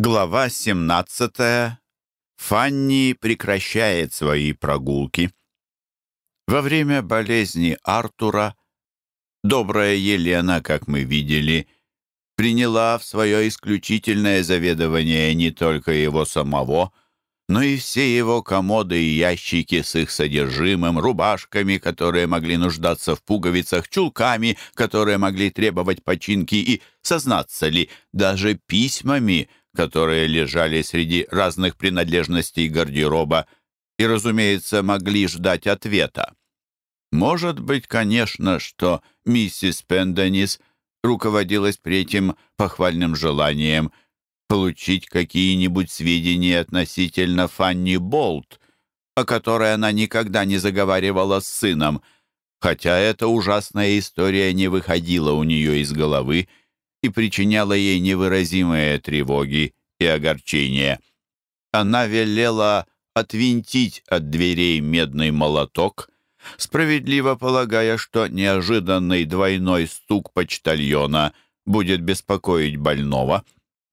Глава 17. Фанни прекращает свои прогулки. Во время болезни Артура добрая Елена, как мы видели, приняла в свое исключительное заведование не только его самого, но и все его комоды и ящики с их содержимым, рубашками, которые могли нуждаться в пуговицах, чулками, которые могли требовать починки, и, сознаться ли, даже письмами — которые лежали среди разных принадлежностей гардероба и, разумеется, могли ждать ответа. Может быть, конечно, что миссис Пенденис руководилась при этим похвальным желанием получить какие-нибудь сведения относительно Фанни Болт, о которой она никогда не заговаривала с сыном, хотя эта ужасная история не выходила у нее из головы, и причиняла ей невыразимые тревоги и огорчения. Она велела отвинтить от дверей медный молоток, справедливо полагая, что неожиданный двойной стук почтальона будет беспокоить больного,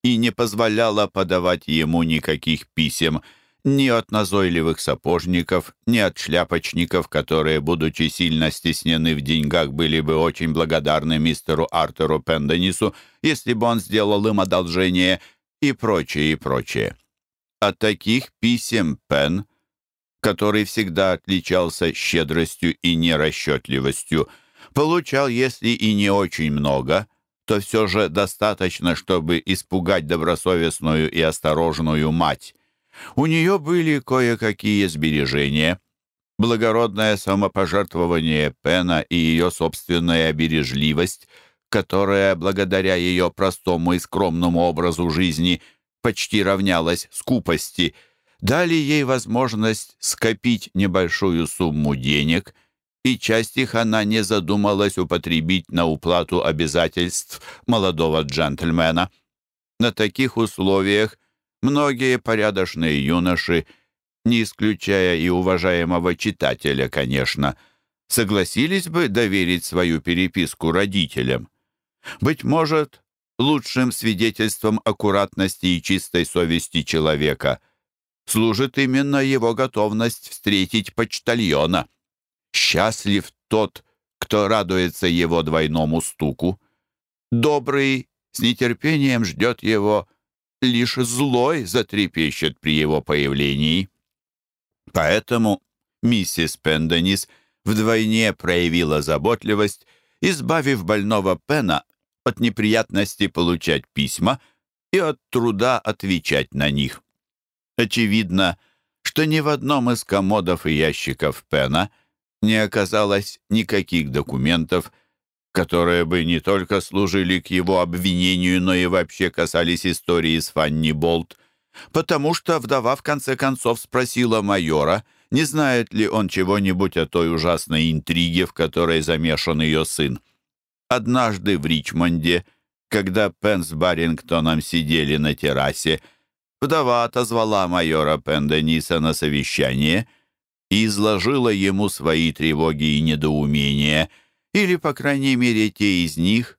и не позволяла подавать ему никаких писем ни от назойливых сапожников, ни от шляпочников, которые, будучи сильно стеснены в деньгах, были бы очень благодарны мистеру Артуру Пенденису, если бы он сделал им одолжение, и прочее, и прочее. От таких писем Пен, который всегда отличался щедростью и нерасчетливостью, получал, если и не очень много, то все же достаточно, чтобы испугать добросовестную и осторожную мать. У нее были кое-какие сбережения. Благородное самопожертвование Пена и ее собственная бережливость, которая, благодаря ее простому и скромному образу жизни, почти равнялась скупости, дали ей возможность скопить небольшую сумму денег, и часть их она не задумалась употребить на уплату обязательств молодого джентльмена. На таких условиях Многие порядочные юноши, не исключая и уважаемого читателя, конечно, согласились бы доверить свою переписку родителям. Быть может, лучшим свидетельством аккуратности и чистой совести человека служит именно его готовность встретить почтальона. Счастлив тот, кто радуется его двойному стуку. Добрый с нетерпением ждет его лишь злой затрепещет при его появлении. Поэтому миссис Пенденис вдвойне проявила заботливость, избавив больного Пена от неприятности получать письма и от труда отвечать на них. Очевидно, что ни в одном из комодов и ящиков Пена не оказалось никаких документов, которые бы не только служили к его обвинению, но и вообще касались истории с Фанни Болт, потому что вдова в конце концов спросила майора, не знает ли он чего-нибудь о той ужасной интриге, в которой замешан ее сын. Однажды в Ричмонде, когда Пен с Барингтоном сидели на террасе, вдова отозвала майора Пендениса на совещание и изложила ему свои тревоги и недоумения — или, по крайней мере, те из них,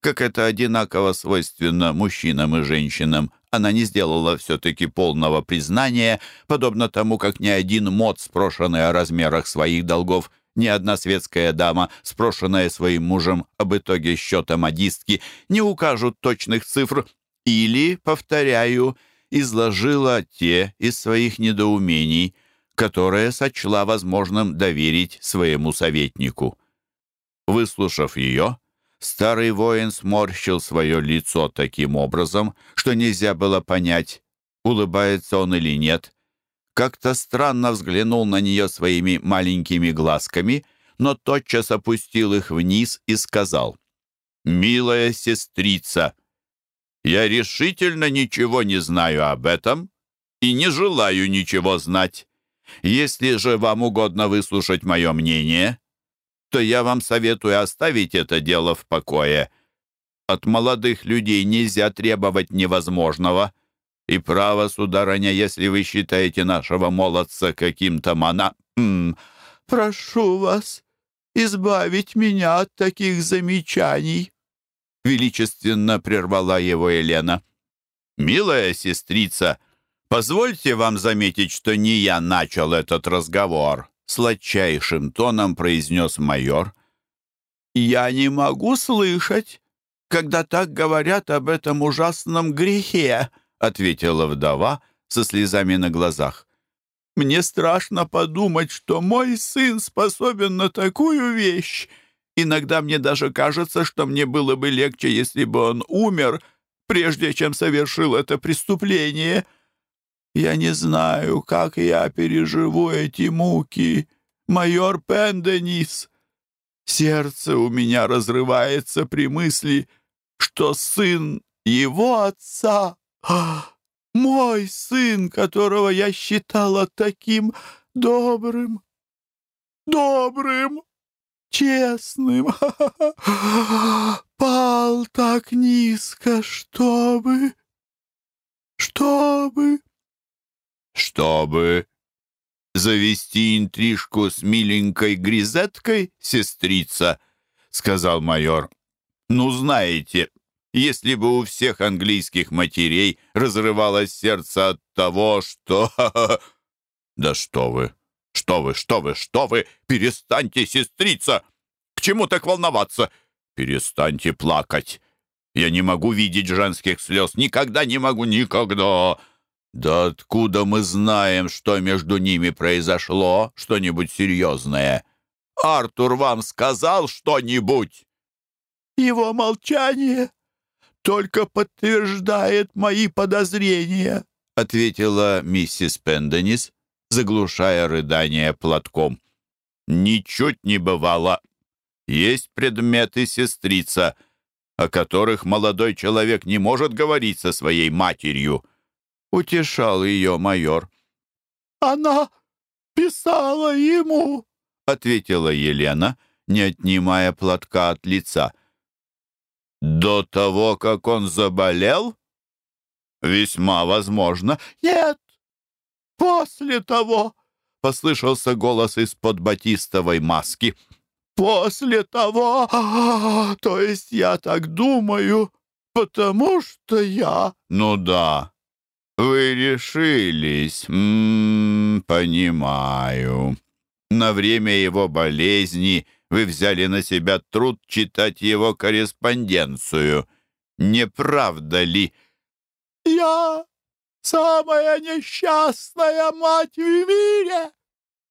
как это одинаково свойственно мужчинам и женщинам, она не сделала все-таки полного признания, подобно тому, как ни один мод, спрошенный о размерах своих долгов, ни одна светская дама, спрошенная своим мужем об итоге счета модистки, не укажут точных цифр или, повторяю, изложила те из своих недоумений, которые сочла возможным доверить своему советнику. Выслушав ее, старый воин сморщил свое лицо таким образом, что нельзя было понять, улыбается он или нет. Как-то странно взглянул на нее своими маленькими глазками, но тотчас опустил их вниз и сказал, «Милая сестрица, я решительно ничего не знаю об этом и не желаю ничего знать. Если же вам угодно выслушать мое мнение, то я вам советую оставить это дело в покое. От молодых людей нельзя требовать невозможного. И право, сударыня, если вы считаете нашего молодца каким-то мона... М -м, прошу вас избавить меня от таких замечаний, величественно прервала его Елена. «Милая сестрица, позвольте вам заметить, что не я начал этот разговор», сладчайшим тоном произнес майор. «Я не могу слышать, когда так говорят об этом ужасном грехе», ответила вдова со слезами на глазах. «Мне страшно подумать, что мой сын способен на такую вещь. Иногда мне даже кажется, что мне было бы легче, если бы он умер, прежде чем совершил это преступление. Я не знаю, как я переживу эти муки, майор Пенденис. Сердце у меня разрывается при мысли, что сын его отца, мой сын, которого я считала таким добрым, добрым, честным, пал так низко, чтобы... чтобы... Чтобы завести интрижку с миленькой гризеткой, сестрица, сказал майор. Ну, знаете, если бы у всех английских матерей разрывалось сердце от того, что... Да что вы, что вы, что вы, что вы, перестаньте, сестрица! К чему так волноваться? Перестаньте плакать. Я не могу видеть женских слез, никогда не могу, никогда. Да откуда мы знаем, что между ними произошло, что-нибудь серьезное? Артур вам сказал что-нибудь? Его молчание только подтверждает мои подозрения», — ответила миссис Пенденис, заглушая рыдание платком. «Ничуть не бывало. Есть предметы, сестрица, о которых молодой человек не может говорить со своей матерью», — утешал ее майор. «Она писала ему», — ответила Елена, не отнимая платка от лица. «До того, как он заболел?» «Весьма возможно». «Нет, после того», — послышался голос из-под батистовой маски. «После того, то есть я так думаю, потому что я...» «Ну да, вы решились, М -м, понимаю. На время его болезни вы взяли на себя труд читать его корреспонденцию. Не правда ли?» «Я самая несчастная мать в мире!»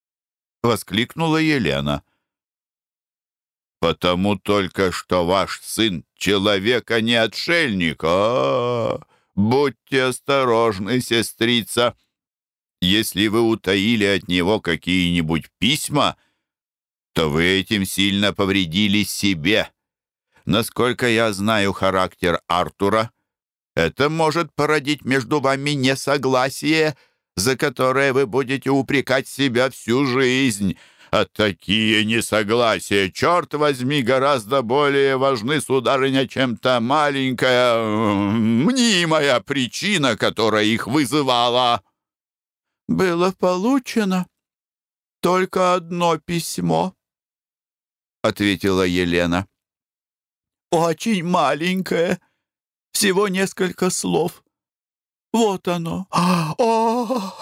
— воскликнула Елена. «Потому только что ваш сын — человек, а не отшельник. А, -а, -а будьте осторожны, сестрица. Если вы утаили от него какие-нибудь письма, то вы этим сильно повредили себе. Насколько я знаю характер Артура, это может породить между вами несогласие, за которое вы будете упрекать себя всю жизнь. А такие несогласия, черт возьми, гораздо более важны, сударыня, чем та маленькая, мнимая причина, которая их вызывала. Было получено только одно письмо, — ответила Елена. Очень маленькое, всего несколько слов. Вот оно. О,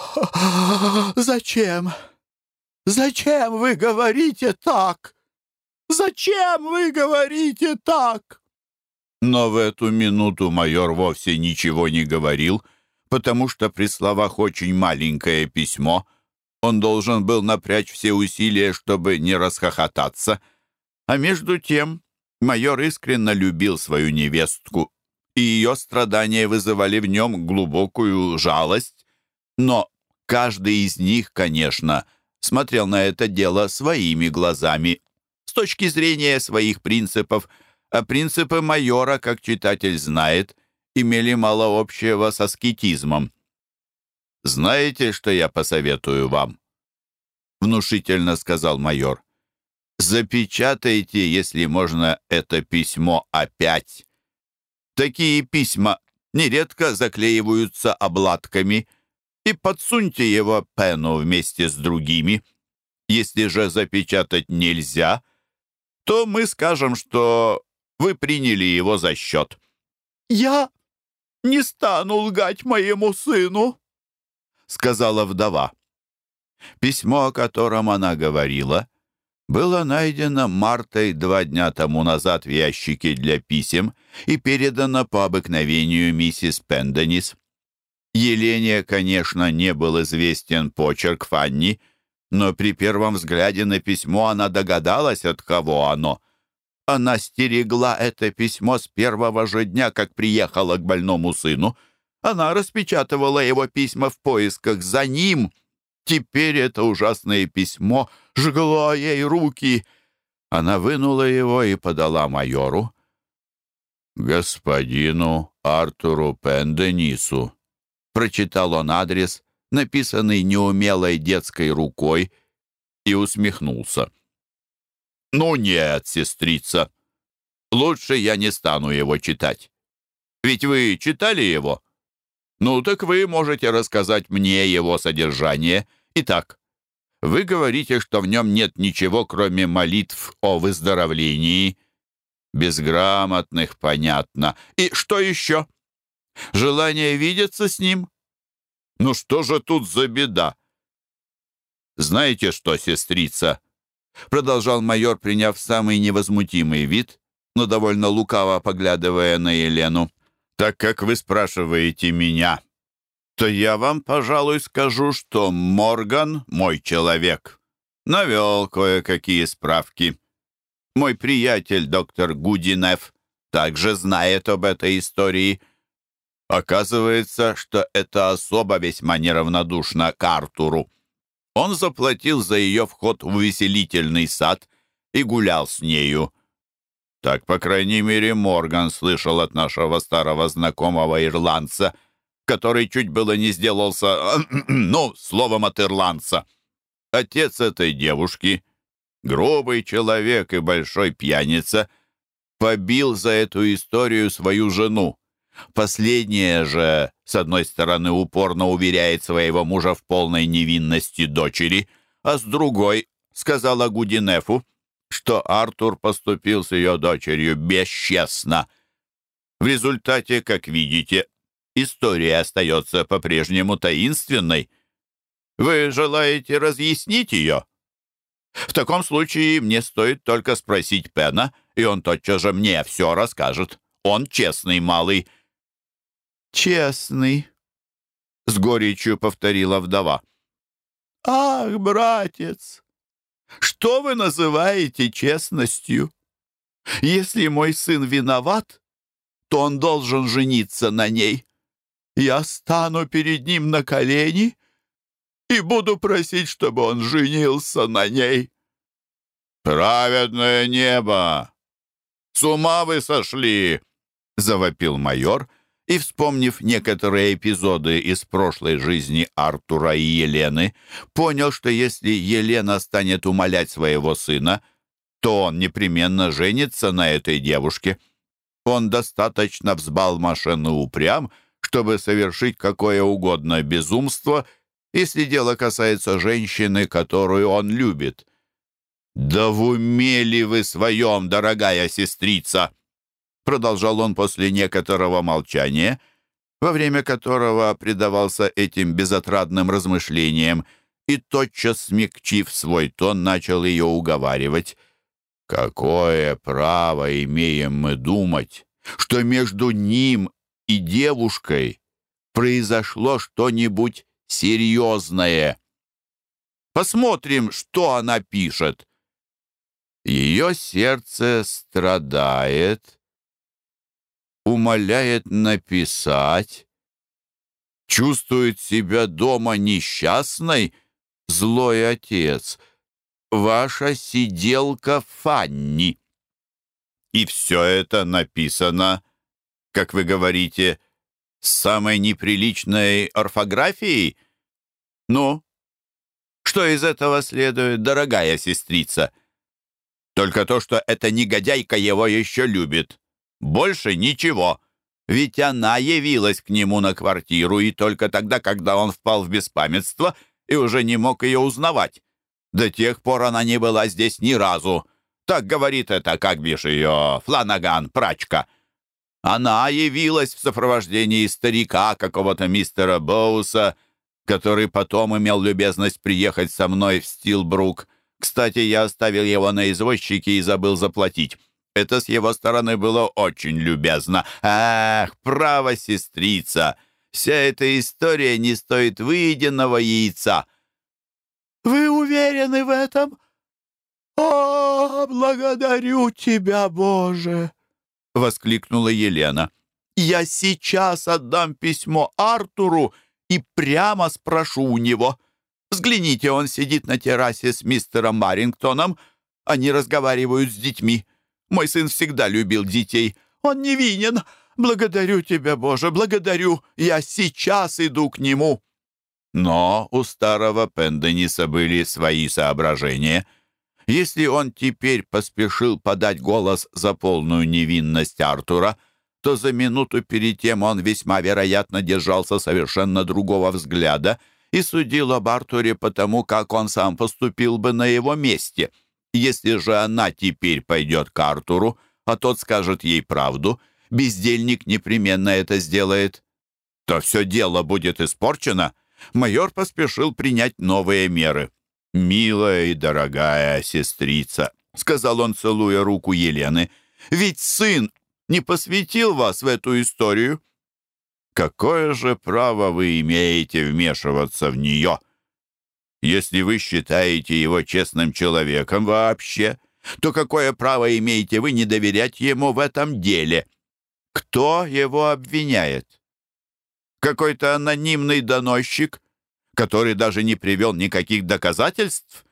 зачем? Зачем вы говорите так? Зачем вы говорите так? Но в эту минуту майор вовсе ничего не говорил, потому что при словах «очень маленькое письмо» он должен был напрячь все усилия, чтобы не расхохотаться. А между тем майор искренне любил свою невестку и ее страдания вызывали в нем глубокую жалость. Но каждый из них, конечно, смотрел на это дело своими глазами, с точки зрения своих принципов, а принципы майора, как читатель знает, имели мало общего с аскетизмом. «Знаете, что я посоветую вам?» — внушительно сказал майор. «Запечатайте, если можно, это письмо опять Такие письма нередко заклеиваются обладками и подсуньте его пену вместе с другими. Если же запечатать нельзя, то мы скажем, что вы приняли его за счет. «Я не стану лгать моему сыну», — сказала вдова. Письмо, о котором она говорила, было найдено Мартой два дня тому назад в ящике для писем и передано по обыкновению миссис Пенденис. Елене, конечно, не был известен почерк Фанни, но при первом взгляде на письмо она догадалась, от кого оно. Она стерегла это письмо с первого же дня, как приехала к больному сыну. Она распечатывала его письма в поисках за ним — Теперь это ужасное письмо жгло ей руки. Она вынула его и подала майору. «Господину Артуру Пенденису», — прочитал он адрес, написанный неумелой детской рукой, и усмехнулся. «Ну нет, сестрица, лучше я не стану его читать. Ведь вы читали его?» Ну, так вы можете рассказать мне его содержание. Итак, вы говорите, что в нем нет ничего, кроме молитв о выздоровлении. Безграмотных, понятно. И что еще? Желание видеться с ним? Ну что же тут за беда? Знаете что, сестрица? Продолжал майор, приняв самый невозмутимый вид, но довольно лукаво поглядывая на Елену. Так как вы спрашиваете меня, то я вам, пожалуй, скажу, что Морган — мой человек. Навел кое-какие справки. Мой приятель, доктор Гудинев, также знает об этой истории. Оказывается, что эта особа весьма неравнодушна к Артуру. Он заплатил за ее вход в увеселительный сад и гулял с нею. Так, по крайней мере, Морган слышал от нашего старого знакомого ирландца, который чуть было не сделался, ну, словом от ирландца. Отец этой девушки, грубый человек и большой пьяница, побил за эту историю свою жену. Последняя же, с одной стороны, упорно уверяет своего мужа в полной невинности дочери, а с другой, сказала Гудинефу, что Артур поступил с ее дочерью бесчестно. В результате, как видите, история остается по-прежнему таинственной. Вы желаете разъяснить ее? В таком случае мне стоит только спросить Пена, и он тотчас же мне все расскажет. Он честный малый». «Честный», — с горечью повторила вдова. «Ах, братец, что вы называете честностью? Если мой сын виноват, то он должен жениться на ней. Я стану перед ним на колени и буду просить, чтобы он женился на ней. «Праведное небо! С ума вы сошли!» — завопил майор — и, вспомнив некоторые эпизоды из прошлой жизни Артура и Елены, понял, что если Елена станет умолять своего сына, то он непременно женится на этой девушке. Он достаточно взбалмошен и упрям, чтобы совершить какое угодно безумство, если дело касается женщины, которую он любит. «Да в уме ли вы своем, дорогая сестрица?» Продолжал он после некоторого молчания, во время которого предавался этим безотрадным размышлениям и, тотчас смягчив свой тон, начал ее уговаривать. «Какое право имеем мы думать, что между ним и девушкой произошло что-нибудь серьезное? Посмотрим, что она пишет». Ее сердце страдает, умоляет написать, чувствует себя дома несчастной, злой отец, ваша сиделка Фанни. И все это написано, как вы говорите, с самой неприличной орфографией? Ну, что из этого следует, дорогая сестрица? Только то, что эта негодяйка его еще любит. Больше ничего. Ведь она явилась к нему на квартиру и только тогда, когда он впал в беспамятство и уже не мог ее узнавать. До тех пор она не была здесь ни разу. Так говорит это, как бишь ее, Фланаган, прачка. Она явилась в сопровождении старика, какого-то мистера Боуса, который потом имел любезность приехать со мной в Стилбрук. Кстати, я оставил его на извозчике и забыл заплатить. Это с его стороны было очень любезно. Ах, право, сестрица! Вся эта история не стоит выеденного яйца. «Вы уверены в этом?» «О, благодарю тебя, Боже!» — воскликнула Елена. «Я сейчас отдам письмо Артуру и прямо спрошу у него. Взгляните, он сидит на террасе с мистером Марингтоном. Они разговаривают с детьми. Мой сын всегда любил детей. Он невинен. Благодарю тебя, Боже, благодарю. Я сейчас иду к нему». Но у старого Пендениса были свои соображения. Если он теперь поспешил подать голос за полную невинность Артура, то за минуту перед тем он весьма вероятно держался совершенно другого взгляда и судил об Артуре потому, как он сам поступил бы на его месте. Если же она теперь пойдет к Артуру, а тот скажет ей правду, бездельник непременно это сделает, то все дело будет испорчено — майор поспешил принять новые меры. «Милая и дорогая сестрица», — сказал он, целуя руку Елены, «ведь сын не посвятил вас в эту историю». «Какое же право вы имеете вмешиваться в нее? Если вы считаете его честным человеком вообще, то какое право имеете вы не доверять ему в этом деле? Кто его обвиняет?» Какой-то анонимный доносчик, который даже не привел никаких доказательств?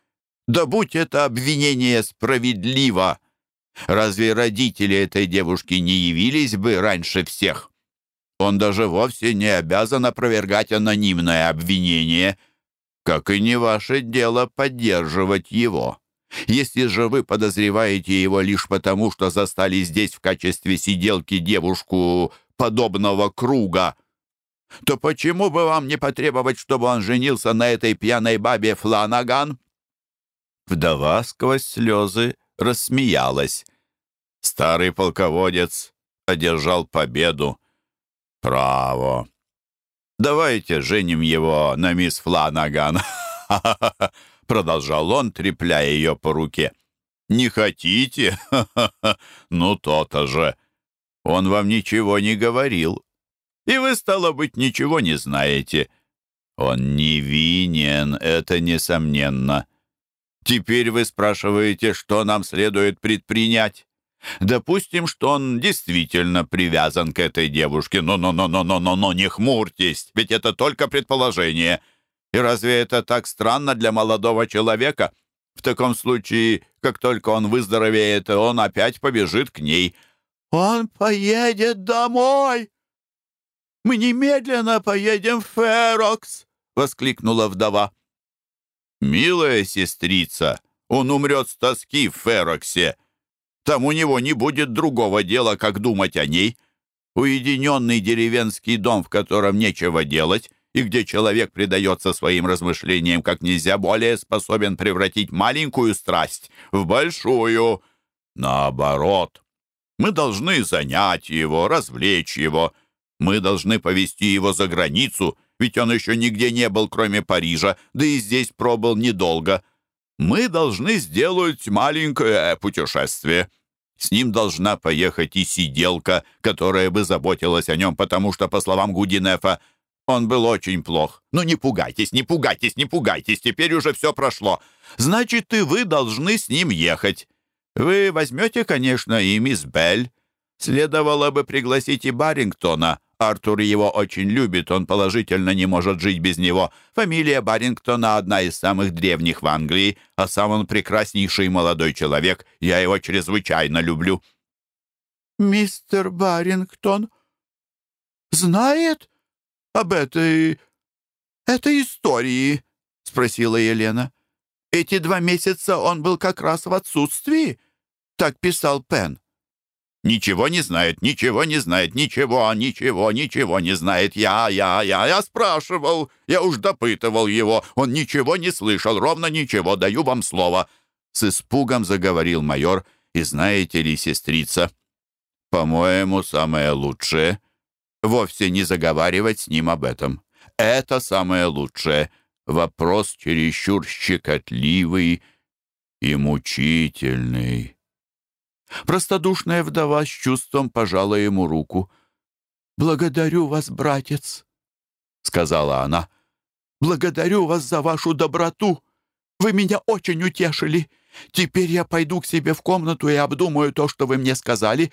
Да будь это обвинение справедливо! Разве родители этой девушки не явились бы раньше всех? Он даже вовсе не обязан опровергать анонимное обвинение, как и не ваше дело поддерживать его. Если же вы подозреваете его лишь потому, что застали здесь в качестве сиделки девушку подобного круга, то почему бы вам не потребовать, чтобы он женился на этой пьяной бабе Фланаган?» Вдова сквозь слезы рассмеялась. Старый полководец одержал победу. «Право! Давайте женим его на мисс Фланаган!» Продолжал он, трепляя ее по руке. «Не хотите? Ну, то-то же! Он вам ничего не говорил, и вы, стало быть, ничего не знаете. Он невинен, это несомненно. Теперь вы спрашиваете, что нам следует предпринять. Допустим, что он действительно привязан к этой девушке. Но-но-но-но-но-но, не хмурьтесь, ведь это только предположение. И разве это так странно для молодого человека? В таком случае, как только он выздоровеет, он опять побежит к ней. «Он поедет домой!» Мы немедленно поедем в Ферокс!» — воскликнула вдова. «Милая сестрица, он умрет с тоски в Фероксе. Там у него не будет другого дела, как думать о ней. Уединенный деревенский дом, в котором нечего делать, и где человек предается своим размышлениям как нельзя более способен превратить маленькую страсть в большую. Наоборот, мы должны занять его, развлечь его, мы должны повести его за границу, ведь он еще нигде не был, кроме Парижа, да и здесь пробыл недолго. Мы должны сделать маленькое путешествие. С ним должна поехать и сиделка, которая бы заботилась о нем, потому что, по словам Гудинефа, он был очень плох. Ну не пугайтесь, не пугайтесь, не пугайтесь, теперь уже все прошло. Значит, и вы должны с ним ехать. Вы возьмете, конечно, и мисс Белль. Следовало бы пригласить и Барингтона, Артур его очень любит, он положительно не может жить без него. Фамилия Барингтона одна из самых древних в Англии, а сам он прекраснейший молодой человек. Я его чрезвычайно люблю». «Мистер Барингтон знает об этой... этой истории?» — спросила Елена. «Эти два месяца он был как раз в отсутствии», — так писал Пен. Ничего не знает, ничего не знает, ничего, ничего, ничего не знает. Я, я, я, я спрашивал, я уж допытывал его. Он ничего не слышал, ровно ничего, даю вам слово. С испугом заговорил майор. И знаете ли, сестрица, По-моему, самое лучшее — вовсе не заговаривать с ним об этом. Это самое лучшее. Вопрос чересчур щекотливый и мучительный. Простодушная вдова с чувством пожала ему руку. «Благодарю вас, братец», — сказала она. «Благодарю вас за вашу доброту. Вы меня очень утешили. Теперь я пойду к себе в комнату и обдумаю то, что вы мне сказали.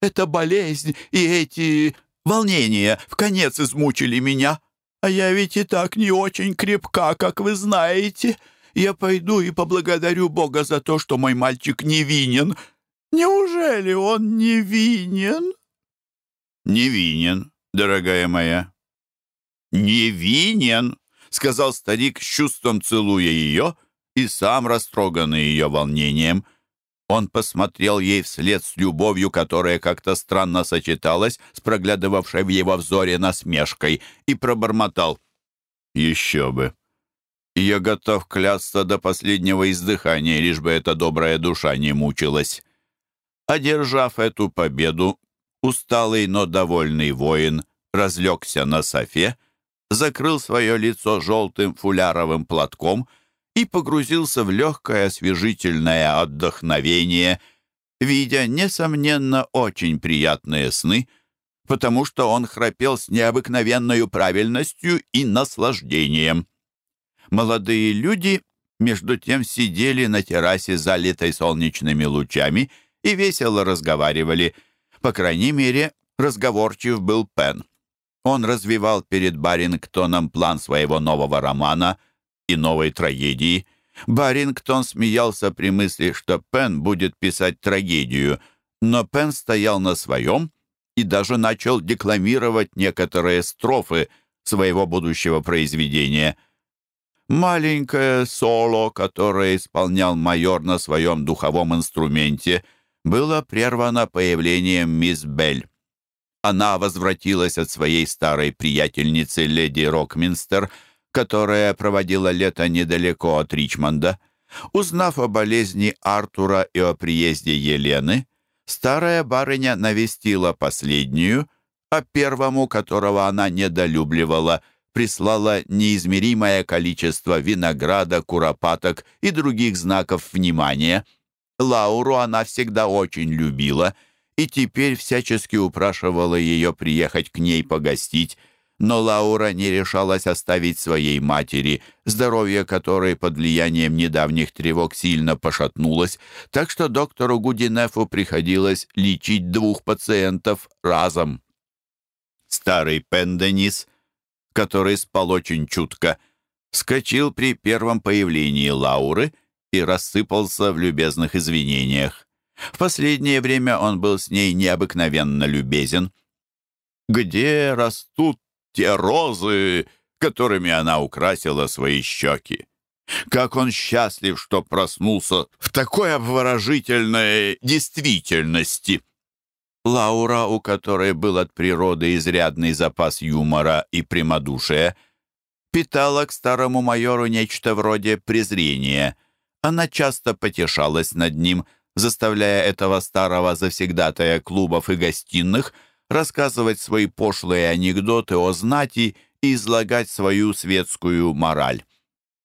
Эта болезнь и эти волнения в конец измучили меня. А я ведь и так не очень крепка, как вы знаете. Я пойду и поблагодарю Бога за то, что мой мальчик невинен. Неужели он невинен?» «Невинен, дорогая моя». «Невинен», — сказал старик с чувством, целуя ее, и сам растроганный ее волнением. Он посмотрел ей вслед с любовью, которая как-то странно сочеталась с проглядывавшей в его взоре насмешкой, и пробормотал. «Еще бы! Я готов клясться до последнего издыхания, лишь бы эта добрая душа не мучилась». Одержав эту победу, усталый, но довольный воин разлегся на софе, закрыл свое лицо желтым фуляровым платком и погрузился в легкое освежительное отдохновение, видя, несомненно, очень приятные сны, потому что он храпел с необыкновенной правильностью и наслаждением. Молодые люди, между тем, сидели на террасе, залитой солнечными лучами, и весело разговаривали. По крайней мере, разговорчив был Пен. Он развивал перед Барингтоном план своего нового романа и новой трагедии. Барингтон смеялся при мысли, что Пен будет писать трагедию, но Пен стоял на своем и даже начал декламировать некоторые строфы своего будущего произведения. Маленькое соло, которое исполнял майор на своем духовом инструменте — было прервано появлением мисс Белль. Она возвратилась от своей старой приятельницы леди Рокминстер, которая проводила лето недалеко от Ричмонда. Узнав о болезни Артура и о приезде Елены, старая барыня навестила последнюю, а первому, которого она недолюбливала, прислала неизмеримое количество винограда, куропаток и других знаков внимания — Лауру она всегда очень любила и теперь всячески упрашивала ее приехать к ней погостить, но Лаура не решалась оставить своей матери, здоровье которой под влиянием недавних тревог сильно пошатнулось, так что доктору Гудинефу приходилось лечить двух пациентов разом. Старый Пенденис, который спал очень чутко, вскочил при первом появлении Лауры и рассыпался в любезных извинениях. В последнее время он был с ней необыкновенно любезен. «Где растут те розы, которыми она украсила свои щеки? Как он счастлив, что проснулся в такой обворожительной действительности!» Лаура, у которой был от природы изрядный запас юмора и прямодушия, питала к старому майору нечто вроде презрения — она часто потешалась над ним, заставляя этого старого завсегдатая клубов и гостиных рассказывать свои пошлые анекдоты о знати и излагать свою светскую мораль.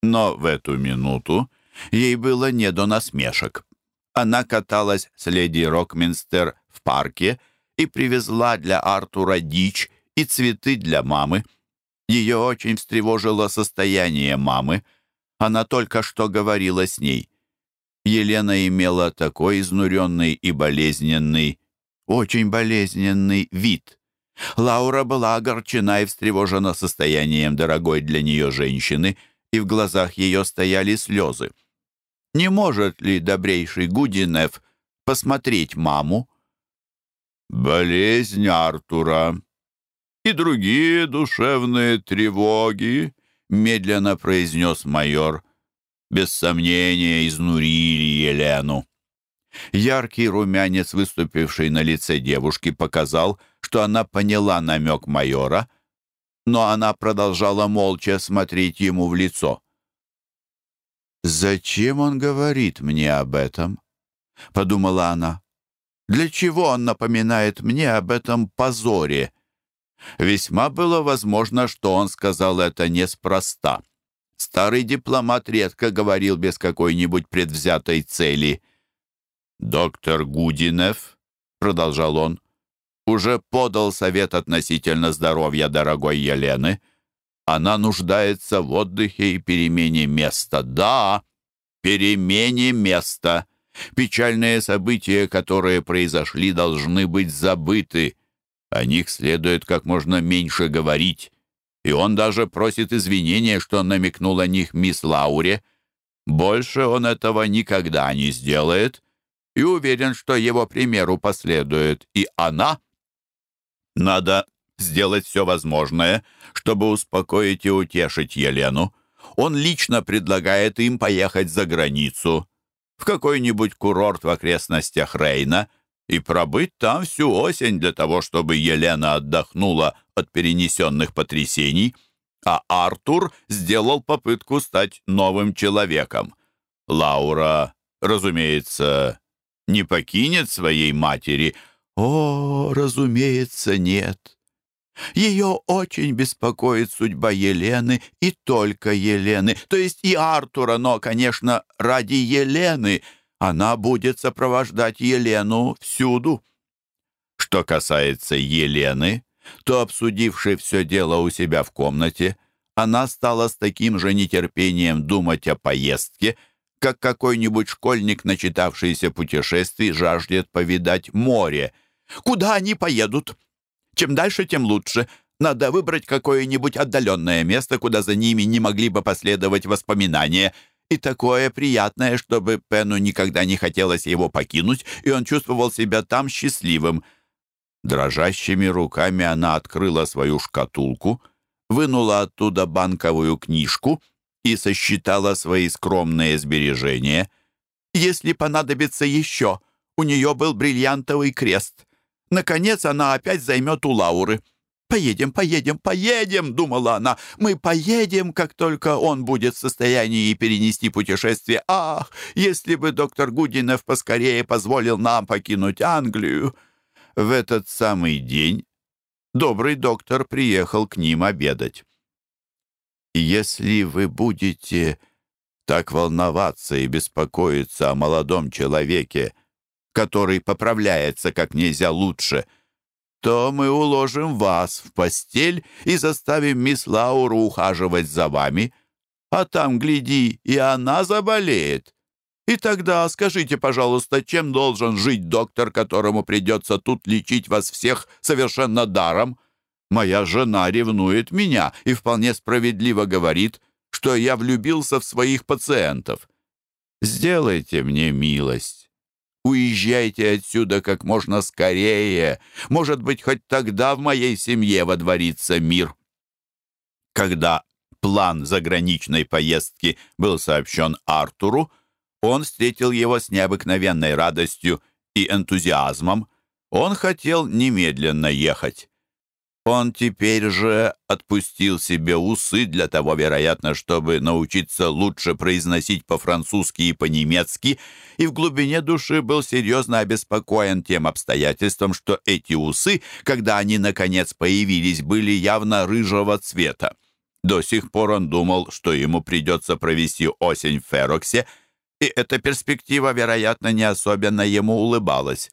Но в эту минуту ей было не до насмешек. Она каталась с леди Рокминстер в парке и привезла для Артура дичь и цветы для мамы. Ее очень встревожило состояние мамы — она только что говорила с ней. Елена имела такой изнуренный и болезненный, очень болезненный вид. Лаура была огорчена и встревожена состоянием дорогой для нее женщины, и в глазах ее стояли слезы. Не может ли добрейший Гудинев посмотреть маму? «Болезнь Артура и другие душевные тревоги», — медленно произнес майор. «Без сомнения, изнурили Елену». Яркий румянец, выступивший на лице девушки, показал, что она поняла намек майора, но она продолжала молча смотреть ему в лицо. «Зачем он говорит мне об этом?» — подумала она. Для чего он напоминает мне об этом позоре? Весьма было возможно, что он сказал это неспроста. Старый дипломат редко говорил без какой-нибудь предвзятой цели. «Доктор Гудинев», — продолжал он, — «уже подал совет относительно здоровья дорогой Елены. Она нуждается в отдыхе и перемене места. Да, перемене места. Печальные события, которые произошли, должны быть забыты. О них следует как можно меньше говорить. И он даже просит извинения, что намекнул о них мисс Лауре. Больше он этого никогда не сделает и уверен, что его примеру последует и она. Надо сделать все возможное, чтобы успокоить и утешить Елену. Он лично предлагает им поехать за границу, в какой-нибудь курорт в окрестностях Рейна и пробыть там всю осень для того, чтобы Елена отдохнула от перенесенных потрясений, а Артур сделал попытку стать новым человеком. Лаура, разумеется, не покинет своей матери. О, разумеется, нет. Ее очень беспокоит судьба Елены и только Елены, то есть и Артура, но, конечно, ради Елены — она будет сопровождать Елену всюду. Что касается Елены, то, обсудивши все дело у себя в комнате, она стала с таким же нетерпением думать о поездке, как какой-нибудь школьник, начитавшийся путешествий, жаждет повидать море. Куда они поедут? Чем дальше, тем лучше. Надо выбрать какое-нибудь отдаленное место, куда за ними не могли бы последовать воспоминания — и такое приятное, чтобы Пену никогда не хотелось его покинуть, и он чувствовал себя там счастливым. Дрожащими руками она открыла свою шкатулку, вынула оттуда банковую книжку и сосчитала свои скромные сбережения. Если понадобится еще, у нее был бриллиантовый крест. Наконец она опять займет у Лауры. «Поедем, поедем, поедем!» — думала она. «Мы поедем, как только он будет в состоянии перенести путешествие. Ах, если бы доктор Гудинов поскорее позволил нам покинуть Англию!» В этот самый день добрый доктор приехал к ним обедать. «Если вы будете так волноваться и беспокоиться о молодом человеке, который поправляется как нельзя лучше», то мы уложим вас в постель и заставим мисс Лауру ухаживать за вами. А там, гляди, и она заболеет. И тогда скажите, пожалуйста, чем должен жить доктор, которому придется тут лечить вас всех совершенно даром? Моя жена ревнует меня и вполне справедливо говорит, что я влюбился в своих пациентов. Сделайте мне милость. Уезжайте отсюда как можно скорее. Может быть, хоть тогда в моей семье водворится мир». Когда план заграничной поездки был сообщен Артуру, он встретил его с необыкновенной радостью и энтузиазмом. Он хотел немедленно ехать. Он теперь же отпустил себе усы для того, вероятно, чтобы научиться лучше произносить по-французски и по-немецки, и в глубине души был серьезно обеспокоен тем обстоятельством, что эти усы, когда они, наконец, появились, были явно рыжего цвета. До сих пор он думал, что ему придется провести осень в Фероксе, и эта перспектива, вероятно, не особенно ему улыбалась.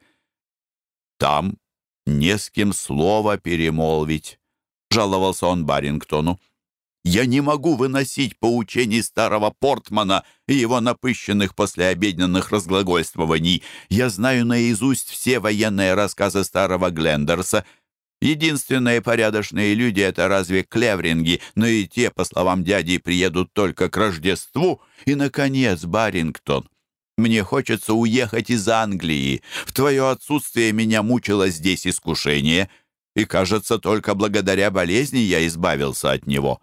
Там, «Не с кем слова перемолвить», — жаловался он Барингтону. «Я не могу выносить поучений старого Портмана и его напыщенных послеобеденных разглагольствований. Я знаю наизусть все военные рассказы старого Глендерса. Единственные порядочные люди — это разве клевринги, но и те, по словам дяди, приедут только к Рождеству. И, наконец, Барингтон, мне хочется уехать из Англии. В твое отсутствие меня мучило здесь искушение, и, кажется, только благодаря болезни я избавился от него».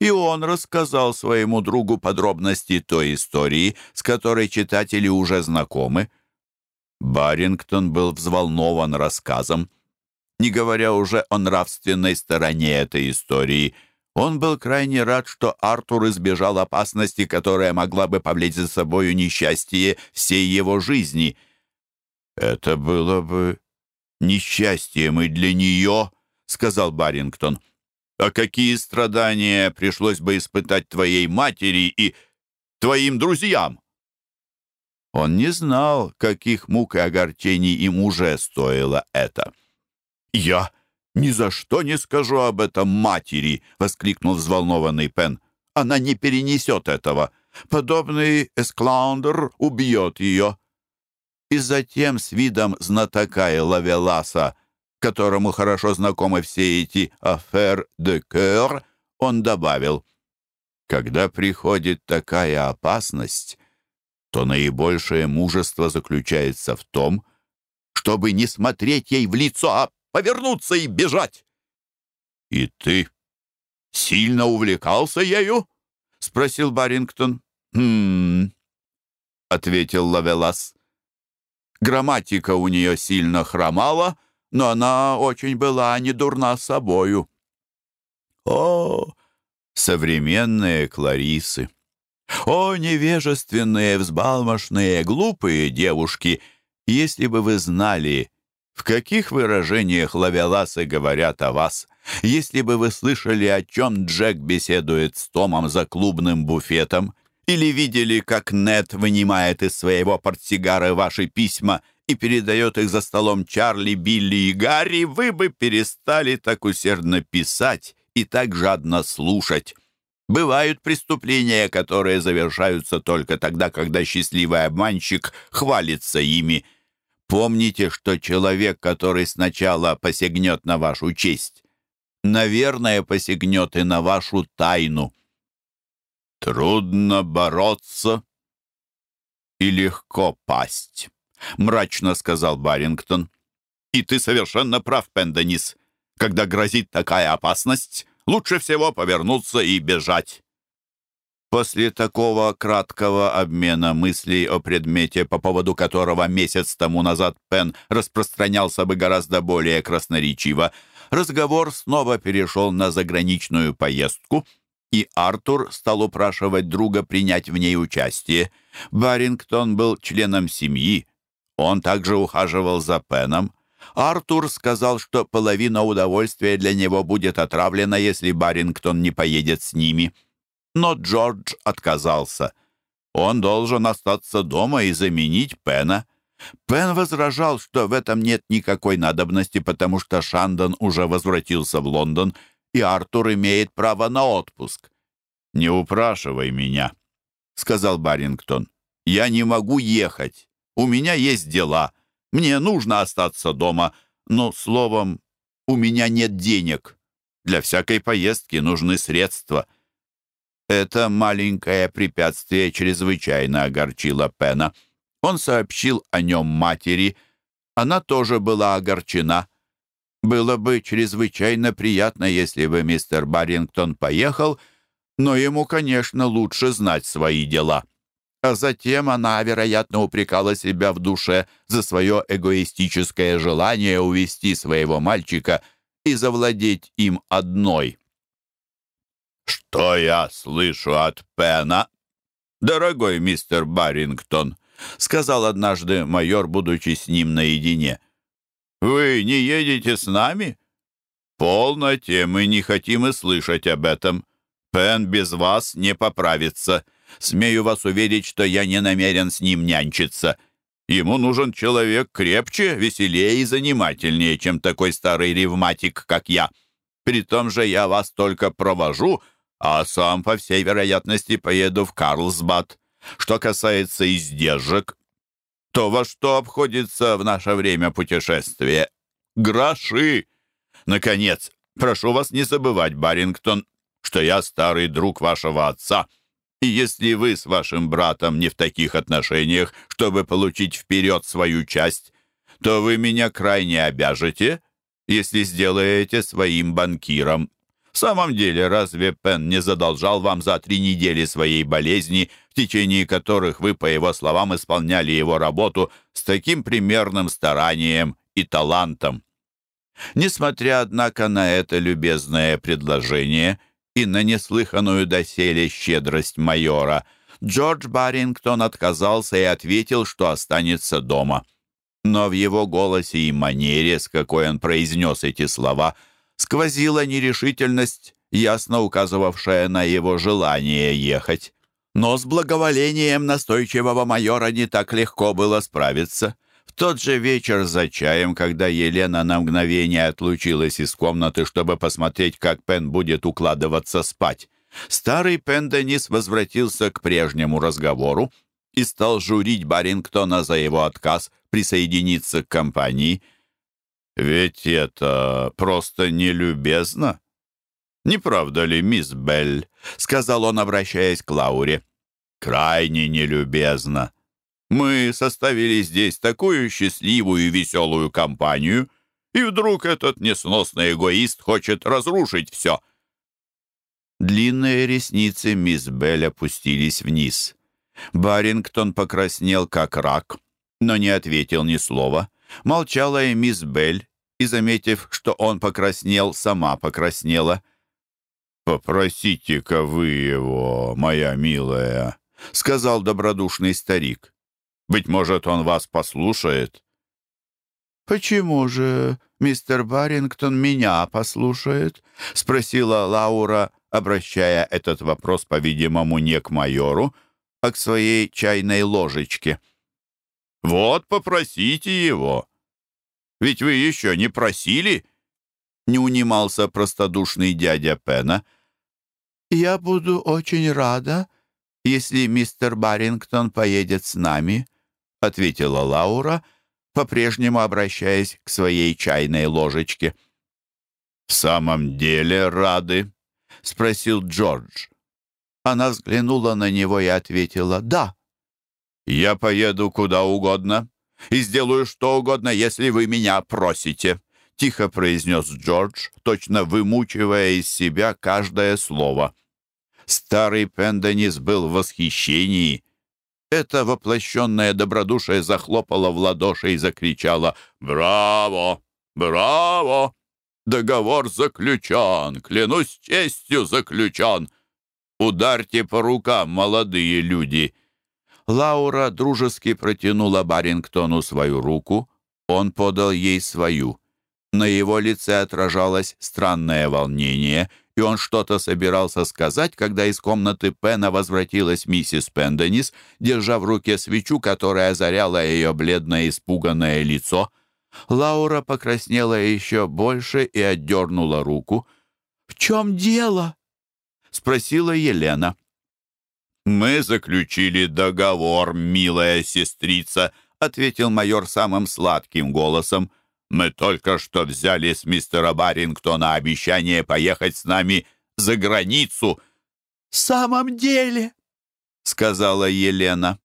И он рассказал своему другу подробности той истории, с которой читатели уже знакомы. Барингтон был взволнован рассказом. Не говоря уже о нравственной стороне этой истории — он был крайне рад, что Артур избежал опасности, которая могла бы повлечь за собою несчастье всей его жизни. «Это было бы несчастьем и для нее», — сказал Барингтон. «А какие страдания пришлось бы испытать твоей матери и твоим друзьям?» Он не знал, каких мук и огорчений им уже стоило это. «Я ни за что не скажу об этом матери!» — воскликнул взволнованный Пен. «Она не перенесет этого. Подобный эсклаундер убьет ее». И затем с видом знатока и лавеласа, которому хорошо знакомы все эти «афер де кœur», он добавил, «Когда приходит такая опасность, то наибольшее мужество заключается в том, чтобы не смотреть ей в лицо, а повернуться и бежать. «И ты сильно увлекался ею?» — спросил Барингтон. «Хм...» — ответил Лавелас. Грамматика у нее сильно хромала, но она очень была не дурна собою. О, современные Кларисы! О, невежественные, взбалмошные, глупые девушки! Если бы вы знали, в каких выражениях лавеласы говорят о вас, если бы вы слышали, о чем Джек беседует с Томом за клубным буфетом, или видели, как Нет вынимает из своего портсигара ваши письма и передает их за столом Чарли, Билли и Гарри, вы бы перестали так усердно писать и так жадно слушать. Бывают преступления, которые завершаются только тогда, когда счастливый обманщик хвалится ими. Помните, что человек, который сначала посягнет на вашу честь, наверное, посягнет и на вашу тайну. Трудно бороться и легко пасть, мрачно сказал Барингтон. И ты совершенно прав, Пенденис. Когда грозит такая опасность, Лучше всего повернуться и бежать. После такого краткого обмена мыслей о предмете, по поводу которого месяц тому назад Пен распространялся бы гораздо более красноречиво, разговор снова перешел на заграничную поездку, и Артур стал упрашивать друга принять в ней участие. Барингтон был членом семьи, он также ухаживал за Пеном, Артур сказал, что половина удовольствия для него будет отравлена, если Барингтон не поедет с ними. Но Джордж отказался. Он должен остаться дома и заменить Пена. Пен возражал, что в этом нет никакой надобности, потому что Шандон уже возвратился в Лондон, и Артур имеет право на отпуск. «Не упрашивай меня», — сказал Барингтон. «Я не могу ехать. У меня есть дела». Мне нужно остаться дома, но, словом, у меня нет денег. Для всякой поездки нужны средства. Это маленькое препятствие чрезвычайно огорчило Пена. Он сообщил о нем матери. Она тоже была огорчена. Было бы чрезвычайно приятно, если бы мистер Баррингтон поехал, но ему, конечно, лучше знать свои дела а затем она, вероятно, упрекала себя в душе за свое эгоистическое желание увести своего мальчика и завладеть им одной. «Что я слышу от Пена?» «Дорогой мистер Баррингтон», — сказал однажды майор, будучи с ним наедине. «Вы не едете с нами?» «Полноте, мы не хотим и слышать об этом. Пен без вас не поправится. Смею вас уверить, что я не намерен с ним нянчиться. Ему нужен человек крепче, веселее и занимательнее, чем такой старый ревматик, как я. При том же я вас только провожу, а сам, по всей вероятности, поеду в Карлсбад. Что касается издержек, то во что обходится в наше время путешествие? Гроши! Наконец, прошу вас не забывать, Барингтон, что я старый друг вашего отца — и если вы с вашим братом не в таких отношениях, чтобы получить вперед свою часть, то вы меня крайне обяжете, если сделаете своим банкиром. В самом деле, разве Пен не задолжал вам за три недели своей болезни, в течение которых вы, по его словам, исполняли его работу с таким примерным старанием и талантом? Несмотря, однако, на это любезное предложение – и на неслыханную доселе щедрость майора, Джордж Баррингтон отказался и ответил, что останется дома. но в его голосе и манере, с какой он произнес эти слова, сквозила нерешительность, ясно указывавшая на его желание ехать. Но с благоволением настойчивого майора не так легко было справиться. В тот же вечер за чаем, когда Елена на мгновение отлучилась из комнаты, чтобы посмотреть, как Пен будет укладываться спать, старый Пен Денис возвратился к прежнему разговору и стал журить Барингтона за его отказ присоединиться к компании. «Ведь это просто нелюбезно», «Не правда ли, мисс Белль?» — сказал он, обращаясь к Лауре. «Крайне нелюбезно. Мы составили здесь такую счастливую и веселую компанию, и вдруг этот несносный эгоист хочет разрушить все». Длинные ресницы мисс Белль опустились вниз. Барингтон покраснел, как рак, но не ответил ни слова. Молчала и мисс Белль, и, заметив, что он покраснел, сама покраснела — «Попросите-ка вы его, моя милая», — сказал добродушный старик. «Быть может, он вас послушает». «Почему же мистер Барингтон меня послушает?» — спросила Лаура, обращая этот вопрос, по-видимому, не к майору, а к своей чайной ложечке. «Вот попросите его. Ведь вы еще не просили?» Не унимался простодушный дядя Пена. «Я буду очень рада, если мистер Барингтон поедет с нами», ответила Лаура, по-прежнему обращаясь к своей чайной ложечке. «В самом деле рады?» — спросил Джордж. Она взглянула на него и ответила «да». «Я поеду куда угодно и сделаю что угодно, если вы меня просите», — тихо произнес Джордж, точно вымучивая из себя каждое слово. Старый Пенденис был в восхищении. Это воплощенное добродушие захлопало в ладоши и закричало «Браво! Браво! Договор заключен! Клянусь честью, заключен! Ударьте по рукам, молодые люди!» Лаура дружески протянула Барингтону свою руку. Он подал ей свою. На его лице отражалось странное волнение, и он что-то собирался сказать, когда из комнаты Пена возвратилась миссис Пенденис, держа в руке свечу, которая озаряла ее бледное испуганное лицо. Лаура покраснела еще больше и отдернула руку. «В чем дело?» — спросила Елена. «Мы заключили договор, милая сестрица», — ответил майор самым сладким голосом. Мы только что взяли с мистера Барингтона обещание поехать с нами за границу». «В самом деле?» — сказала Елена.